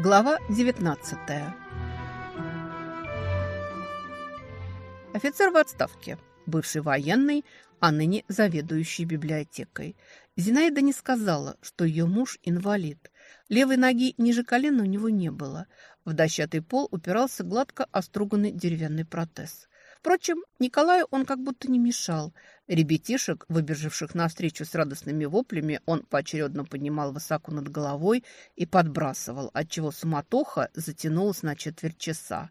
Глава 19 Офицер в отставке, бывший военный, а ныне заведующий библиотекой. Зинаида не сказала, что ее муж инвалид. Левой ноги ниже колена у него не было. В дощатый пол упирался гладко оструганный деревянный протез. Впрочем, Николаю он как будто не мешал. Ребятишек, выбежавших навстречу с радостными воплями, он поочередно поднимал высоко над головой и подбрасывал, отчего суматоха затянулась на четверть часа.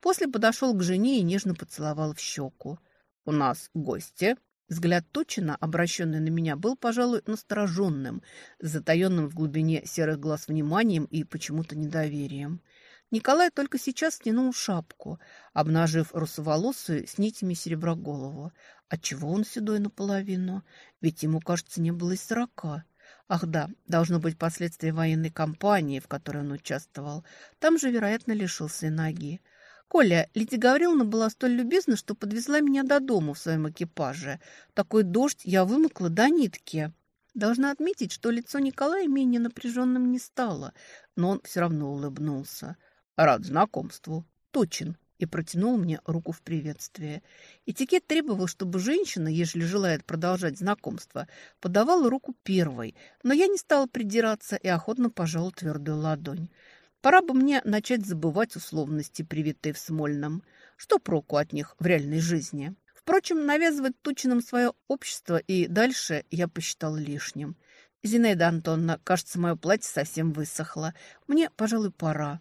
После подошел к жене и нежно поцеловал в щеку. «У нас гости», Взгляд Тучина, обращенный на меня, был, пожалуй, настороженным, затаенным в глубине серых глаз вниманием и почему-то недоверием. Николай только сейчас стянул шапку, обнажив русоволосую с нитями серебра голову. Отчего он седой наполовину? Ведь ему, кажется, не было и сорока. Ах да, должно быть последствия военной кампании, в которой он участвовал. Там же, вероятно, лишился и ноги. «Коля, Лидия Гавриловна была столь любезна, что подвезла меня до дома в своем экипаже. Такой дождь я вымокла до нитки». Должна отметить, что лицо Николая менее напряженным не стало, но он все равно улыбнулся. Рад знакомству. Точен. И протянул мне руку в приветствие. Этикет требовал, чтобы женщина, ежели желает продолжать знакомство, подавала руку первой, но я не стала придираться и охотно пожала твердую ладонь. Пора бы мне начать забывать условности, привитые в Смольном. Что проку от них в реальной жизни? Впрочем, навязывать Тучиным свое общество и дальше я посчитал лишним. «Зинаида Антоновна, кажется, мое платье совсем высохло. Мне, пожалуй, пора».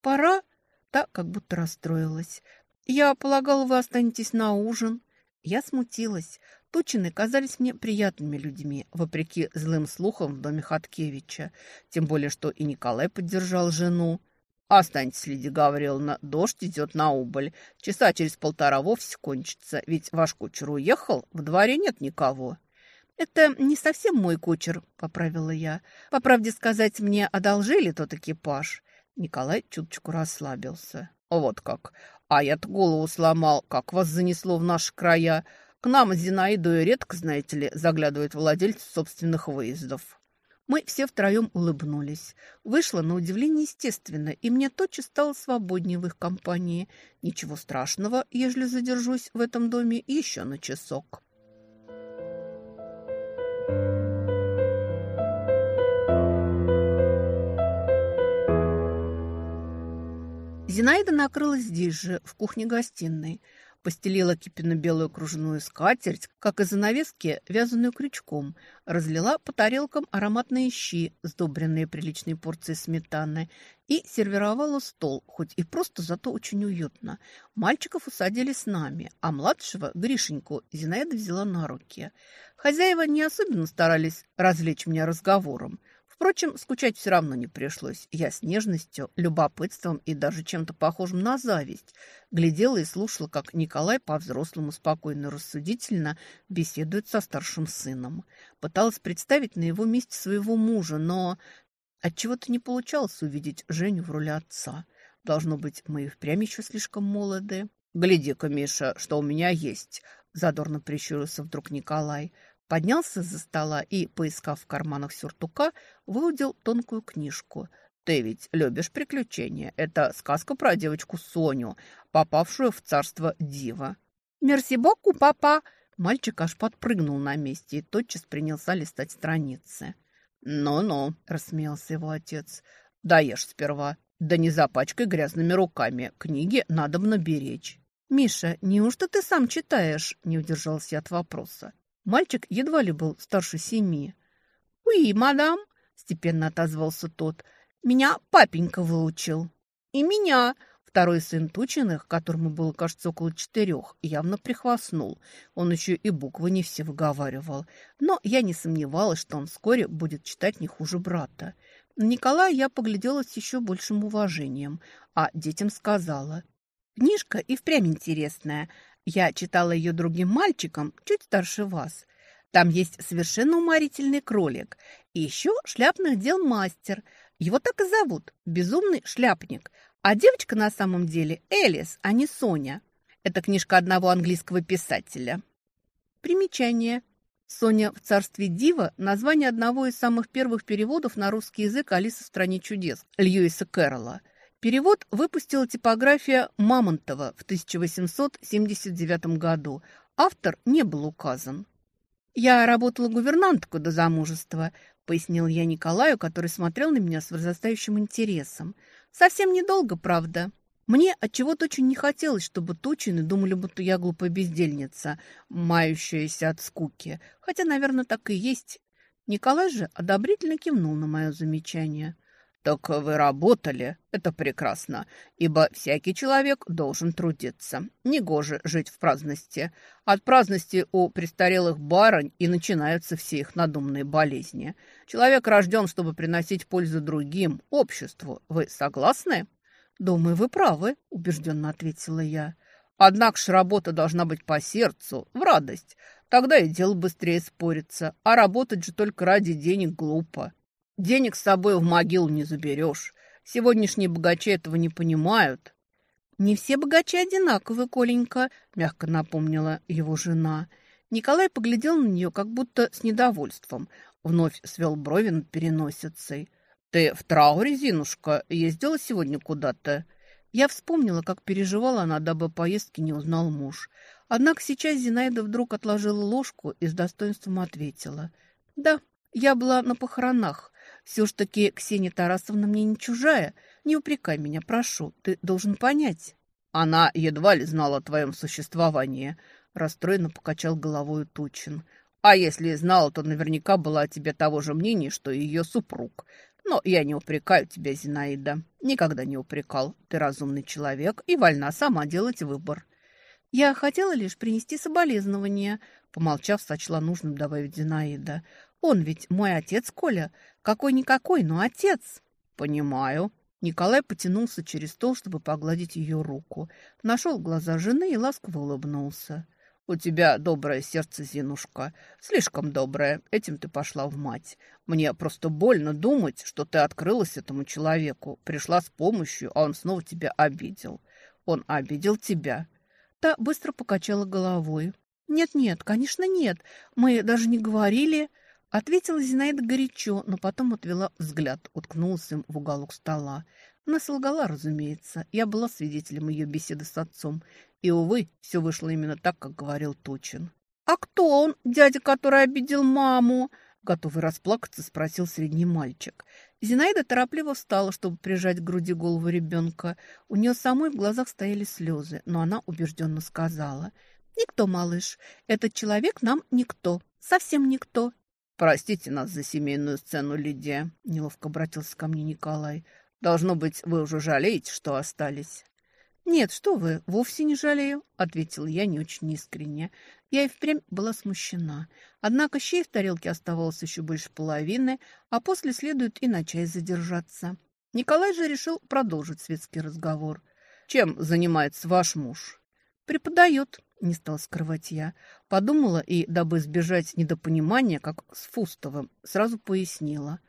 «Пора?» Та как будто расстроилась. «Я полагала, вы останетесь на ужин». Я смутилась. Тучины казались мне приятными людьми, вопреки злым слухам в доме Хаткевича. Тем более, что и Николай поддержал жену. «Останьтесь, Лидия Гавриловна, дождь идет на убыль. Часа через полтора вовсе кончится, ведь ваш кучер уехал, в дворе нет никого». «Это не совсем мой кучер», — поправила я. «По правде сказать, мне одолжили тот экипаж». Николай чуточку расслабился. «Вот как! А я-то голову сломал, как вас занесло в наши края. К нам Зинаиду редко, знаете ли, заглядывают владельцы собственных выездов». Мы все втроем улыбнулись. Вышло на удивление естественно, и мне тотчас стало свободнее в их компании. Ничего страшного, ежели задержусь в этом доме еще на часок. Зинаида накрылась здесь же, в кухне-гостиной. Постелила кипенно-белую кружную скатерть, как и занавески, вязаную крючком. Разлила по тарелкам ароматные щи, сдобренные приличной порцией сметаны, и сервировала стол, хоть и просто, зато очень уютно. Мальчиков усадили с нами, а младшего, Гришеньку, Зинаида взяла на руки. Хозяева не особенно старались развлечь меня разговором. Впрочем, скучать все равно не пришлось. Я с нежностью, любопытством и даже чем-то похожим на зависть глядела и слушала, как Николай по-взрослому спокойно рассудительно беседует со старшим сыном. Пыталась представить на его месте своего мужа, но отчего-то не получалось увидеть Женю в роли отца. Должно быть, мы и впрямь еще слишком молоды. «Гляди-ка, Миша, что у меня есть!» Задорно прищурился вдруг Николай – Поднялся за стола и, поискав в карманах сюртука, выудил тонкую книжку. «Ты ведь любишь приключения. Это сказка про девочку Соню, попавшую в царство Дива». «Мерси боку, папа!» Мальчик аж подпрыгнул на месте и тотчас принялся листать страницы. «Ну-ну», — рассмеялся его отец, — «даешь сперва. Да не запачкай грязными руками. Книги надо беречь». «Миша, неужто ты сам читаешь?» — не удержался от вопроса. Мальчик едва ли был старше семи. «Уи, мадам!» – степенно отозвался тот. «Меня папенька выучил». «И меня!» Второй сын Тучиных, которому было, кажется, около четырех, явно прихвастнул. Он еще и буквы не все выговаривал. Но я не сомневалась, что он вскоре будет читать не хуже брата. На Николая я поглядела с еще большим уважением, а детям сказала. «Книжка и впрямь интересная. Я читала ее другим мальчикам, чуть старше вас. Там есть совершенно уморительный кролик. И еще шляпных дел мастер. Его так и зовут – Безумный шляпник. А девочка на самом деле Элис, а не Соня. Это книжка одного английского писателя. Примечание. Соня в царстве Дива – название одного из самых первых переводов на русский язык «Алиса в стране чудес» Льюиса Кэрролла. Перевод выпустила типография Мамонтова в 1879 году. Автор не был указан. «Я работала гувернанткой до замужества», – пояснил я Николаю, который смотрел на меня с возрастающим интересом. «Совсем недолго, правда. Мне отчего-то очень не хотелось, чтобы Тучины думали, будто я глупая бездельница, мающаяся от скуки. Хотя, наверное, так и есть. Николай же одобрительно кивнул на мое замечание. «Так вы работали. Это прекрасно, ибо всякий человек должен трудиться. Негоже жить в праздности. От праздности у престарелых барынь и начинаются все их надуманные болезни. Человек рожден, чтобы приносить пользу другим, обществу. Вы согласны?» «Думаю, вы правы», – убежденно ответила я. «Однако ж работа должна быть по сердцу, в радость. Тогда и дело быстрее спорится. А работать же только ради денег глупо. Денег с собой в могилу не заберешь. Сегодняшние богачи этого не понимают». «Не все богачи одинаковы, Коленька», – мягко напомнила его жена. Николай поглядел на нее как будто с недовольством. Вновь свел брови над переносицей. «Ты в трауре, Зинушка? Ездила сегодня куда-то?» Я вспомнила, как переживала она, дабы поездки не узнал муж. Однако сейчас Зинаида вдруг отложила ложку и с достоинством ответила. «Да, я была на похоронах. Все ж таки Ксения Тарасовна мне не чужая. Не упрекай меня, прошу, ты должен понять». «Она едва ли знала о твоем существовании», – расстроенно покачал головой Тучин. «А если и знала, то наверняка была о тебе того же мнения, что и ее супруг. Но я не упрекаю тебя, Зинаида. Никогда не упрекал. Ты разумный человек и вольна сама делать выбор. Я хотела лишь принести соболезнования, помолчав, сочла нужным добавить Зинаида. Он ведь мой отец, Коля. Какой-никакой, но отец. Понимаю. Николай потянулся через стол, чтобы погладить ее руку. Нашел глаза жены и ласково улыбнулся. «У тебя доброе сердце, Зинушка. Слишком доброе. Этим ты пошла в мать. Мне просто больно думать, что ты открылась этому человеку, пришла с помощью, а он снова тебя обидел. Он обидел тебя». Та быстро покачала головой. «Нет-нет, конечно, нет. Мы даже не говорили...» Ответила Зинаида горячо, но потом отвела взгляд, уткнулась им в уголок стола. Она солгала, разумеется. Я была свидетелем ее беседы с отцом. И, увы, все вышло именно так, как говорил Тучин. «А кто он, дядя, который обидел маму?» Готовый расплакаться, спросил средний мальчик. Зинаида торопливо встала, чтобы прижать к груди голову ребенка. У нее самой в глазах стояли слезы, но она убежденно сказала. «Никто, малыш. Этот человек нам никто. Совсем никто». «Простите нас за семейную сцену, Лидия», — неловко обратился ко мне Николай. «Должно быть, вы уже жалеете, что остались». «Нет, что вы, вовсе не жалею», — ответила я не очень искренне. Я и впрямь была смущена. Однако щей в тарелке оставалось еще больше половины, а после следует и на чай задержаться. Николай же решил продолжить светский разговор. «Чем занимается ваш муж?» «Преподает», — не стал скрывать я. Подумала и, дабы избежать недопонимания, как с Фустовым, сразу пояснила.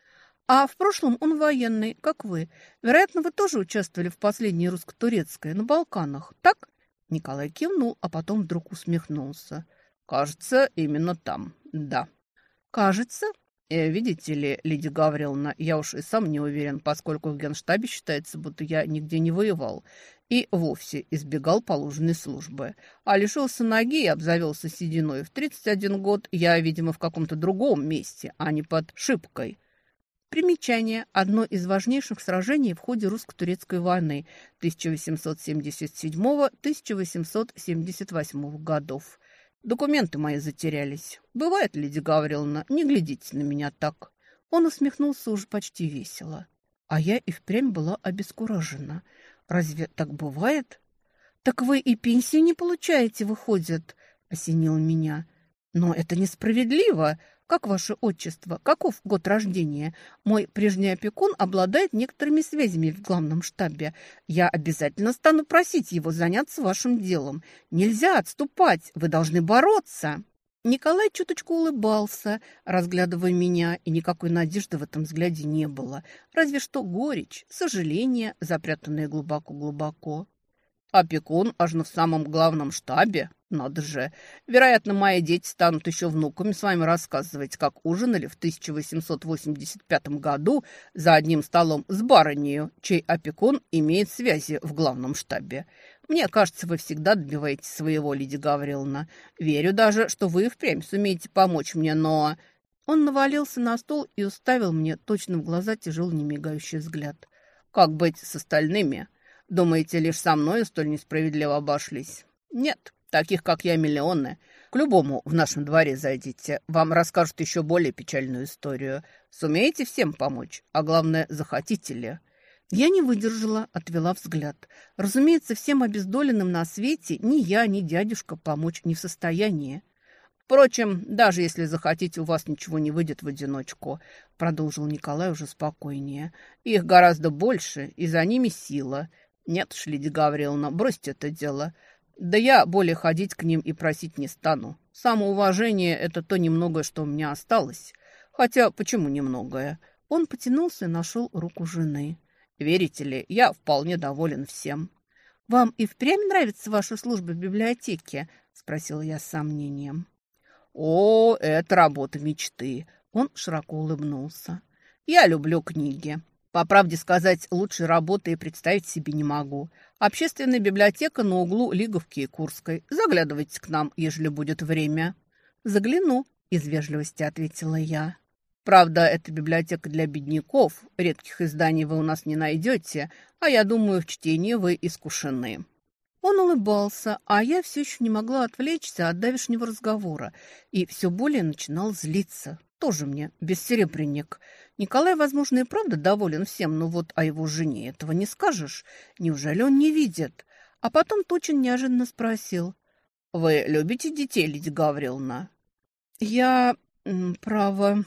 А в прошлом он военный, как вы. Вероятно, вы тоже участвовали в последней русско-турецкой на Балканах, так?» Николай кивнул, а потом вдруг усмехнулся. «Кажется, именно там, да». «Кажется?» э, «Видите ли, Лидия Гавриловна, я уж и сам не уверен, поскольку в генштабе считается, будто я нигде не воевал и вовсе избегал положенной службы. А лишился ноги и обзавелся сединой. В 31 год я, видимо, в каком-то другом месте, а не под шибкой». Примечание. Одно из важнейших сражений в ходе русско-турецкой войны 1877-1878 годов. Документы мои затерялись. Бывает, Лидия Гавриловна, не глядите на меня так. Он усмехнулся уже почти весело. А я и впрямь была обескуражена. Разве так бывает? Так вы и пенсию не получаете, выходит, осенил меня. Но это несправедливо. Как ваше отчество? Каков год рождения? Мой прежний опекун обладает некоторыми связями в главном штабе. Я обязательно стану просить его заняться вашим делом. Нельзя отступать, вы должны бороться». Николай чуточку улыбался, разглядывая меня, и никакой надежды в этом взгляде не было. Разве что горечь, сожаление, запрятанные глубоко-глубоко. Опекун аж на самом главном штабе. Надо же. Вероятно, мои дети станут еще внуками с вами рассказывать, как ужинали в 1885 году за одним столом с барынею, чей опекун имеет связи в главном штабе. Мне кажется, вы всегда добиваетесь своего, Лидия Гавриловна. Верю даже, что вы впрямь сумеете помочь мне, но...» Он навалился на стол и уставил мне точно в глаза тяжелый немигающий взгляд. «Как быть с остальными? Думаете, лишь со мной столь несправедливо обошлись? Нет, таких, как я, миллионы. К любому в нашем дворе зайдите, вам расскажут еще более печальную историю. Сумеете всем помочь, а главное, захотите ли?» Я не выдержала, отвела взгляд. Разумеется, всем обездоленным на свете ни я, ни дядюшка помочь не в состоянии. Впрочем, даже если захотите, у вас ничего не выйдет в одиночку, продолжил Николай уже спокойнее. Их гораздо больше, и за ними сила. Нет уж, Лидия Гавриловна, бросьте это дело. Да я более ходить к ним и просить не стану. Самоуважение – это то немногое, что у меня осталось. Хотя, почему немногое? Он потянулся и нашел руку жены. Верите ли, я вполне доволен всем. «Вам и впрямь нравится ваша служба в библиотеке?» – спросила я с сомнением. «О, это работа мечты!» Он широко улыбнулся. «Я люблю книги. По правде сказать, лучшей работы и представить себе не могу. Общественная библиотека на углу Лиговки и Курской. Заглядывайте к нам, ежели будет время». «Загляну», – из вежливости ответила я. Правда, это библиотека для бедняков. Редких изданий вы у нас не найдете, а я думаю, в чтении вы искушены». Он улыбался, а я все еще не могла отвлечься от давешнего разговора и все более начинал злиться. Тоже мне бессеребренник. Николай, возможно, и правда доволен всем, но вот о его жене этого не скажешь. Неужели он не видит? А потом Тучин неожиданно спросил. «Вы любите детей, Лидия Гавриловна?» «Я... право...»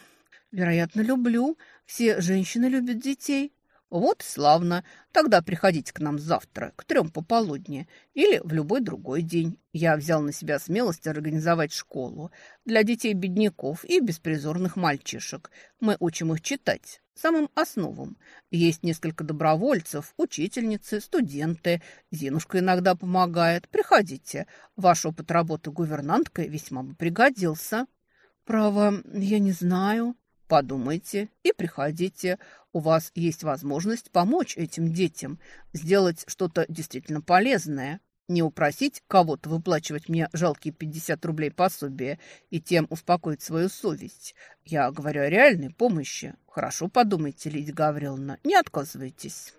Вероятно, люблю. Все женщины любят детей. Вот славно. Тогда приходите к нам завтра, к трем пополудни, или в любой другой день. Я взял на себя смелость организовать школу для детей-бедняков и беспризорных мальчишек. Мы учим их читать, самым основам. Есть несколько добровольцев, учительницы, студенты. Зинушка иногда помогает. Приходите. Ваш опыт работы гувернанткой весьма бы пригодился. Право, я не знаю. Подумайте и приходите. У вас есть возможность помочь этим детям, сделать что-то действительно полезное. Не упросить кого-то выплачивать мне жалкие 50 рублей пособия и тем успокоить свою совесть. Я говорю о реальной помощи. Хорошо подумайте, Лидия Гавриловна, не отказывайтесь.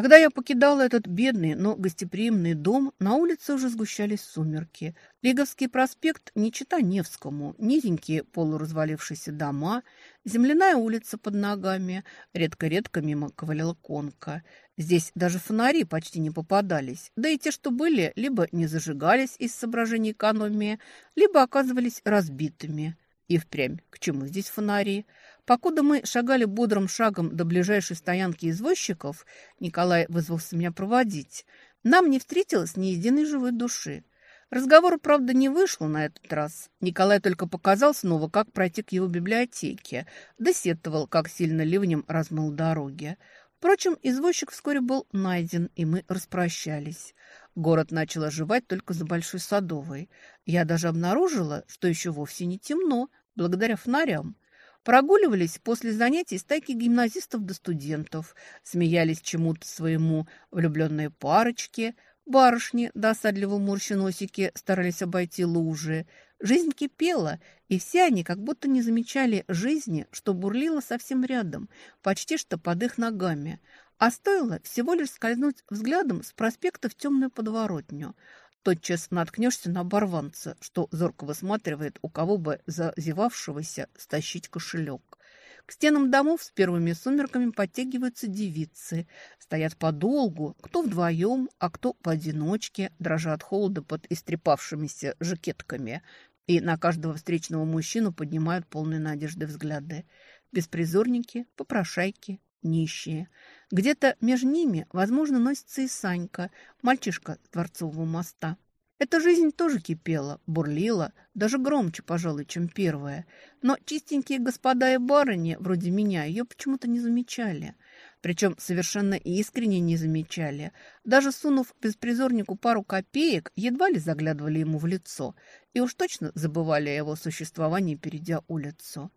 Когда я покидала этот бедный, но гостеприимный дом, на улице уже сгущались сумерки. Лиговский проспект не чита Невскому, низенькие полуразвалившиеся дома, земляная улица под ногами, редко-редко мимо ковыляла конка. Здесь даже фонари почти не попадались, да и те, что были, либо не зажигались из соображений экономии, либо оказывались разбитыми. И впрямь, к чему здесь фонари? Покуда мы шагали бодрым шагом до ближайшей стоянки извозчиков, Николай вызвался меня проводить, нам не встретилось ни единой живой души. Разговора, правда, не вышло на этот раз. Николай только показал снова, как пройти к его библиотеке, досетовал, как сильно ливнем размыл дороги. Впрочем, извозчик вскоре был найден, и мы распрощались. Город начал оживать только за Большой Садовой. Я даже обнаружила, что еще вовсе не темно, благодаря фонарям. Прогуливались после занятий стайки гимназистов до студентов, смеялись чему-то своему влюбленные парочки, барышни, досадливо морщи носики, старались обойти лужи. Жизнь кипела, и все они как будто не замечали жизни, что бурлила совсем рядом, почти что под их ногами. А стоило всего лишь скользнуть взглядом с проспекта в темную подворотню – тотчас наткнешься на оборванца, что зорко высматривает, у кого бы зазевавшегося стащить кошелек. К стенам домов с первыми сумерками подтягиваются девицы. Стоят подолгу, кто вдвоем, а кто поодиночке, дрожа от холода под истрепавшимися жакетками. И на каждого встречного мужчину поднимают полные надежды взгляды. Беспризорники, попрошайки, нищие. Где-то между ними, возможно, носится и Санька, мальчишка с Дворцового моста. Эта жизнь тоже кипела, бурлила, даже громче, пожалуй, чем первая. Но чистенькие господа и барыни, вроде меня, ее почему-то не замечали. Причем совершенно искренне не замечали. Даже сунув беспризорнику пару копеек, едва ли заглядывали ему в лицо. И уж точно забывали о его существовании, перейдя улицу.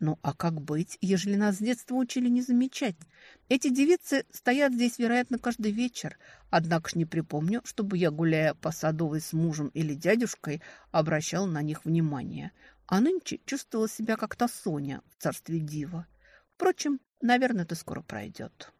Ну, а как быть, ежели нас с детства учили не замечать? Эти девицы стоят здесь, вероятно, каждый вечер. Однако ж не припомню, чтобы я, гуляя по Садовой с мужем или дядюшкой, обращал на них внимание. А нынче чувствовала себя как-то Соня в царстве дива. Впрочем, наверное, это скоро пройдет.